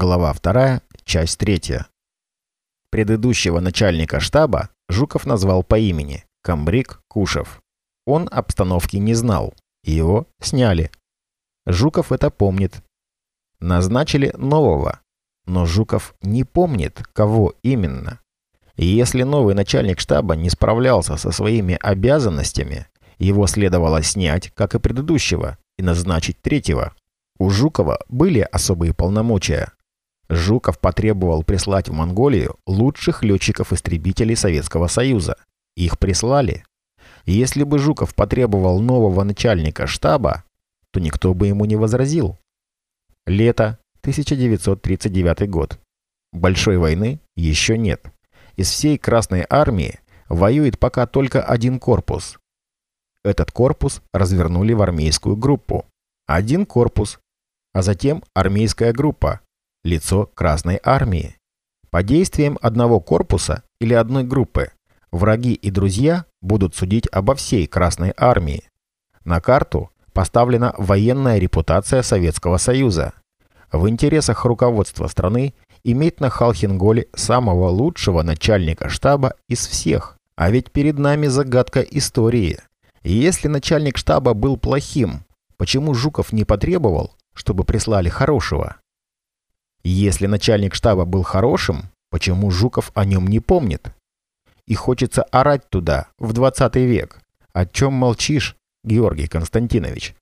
Глава 2, часть 3. Предыдущего начальника штаба Жуков назвал по имени Камбрик Кушев. Он обстановки не знал. Его сняли. Жуков это помнит. Назначили нового. Но Жуков не помнит, кого именно. И если новый начальник штаба не справлялся со своими обязанностями, его следовало снять, как и предыдущего, и назначить третьего. У Жукова были особые полномочия. Жуков потребовал прислать в Монголию лучших летчиков-истребителей Советского Союза. Их прислали. Если бы Жуков потребовал нового начальника штаба, то никто бы ему не возразил. Лето, 1939 год. Большой войны еще нет. Из всей Красной Армии воюет пока только один корпус. Этот корпус развернули в армейскую группу. Один корпус, а затем армейская группа, лицо Красной Армии. По действиям одного корпуса или одной группы враги и друзья будут судить обо всей Красной Армии. На карту поставлена военная репутация Советского Союза. В интересах руководства страны иметь на Халхинголе самого лучшего начальника штаба из всех. А ведь перед нами загадка истории. И если начальник штаба был плохим, почему Жуков не потребовал, чтобы прислали хорошего? Если начальник штаба был хорошим, почему Жуков о нем не помнит? И хочется орать туда, в 20 век. О чем молчишь, Георгий Константинович?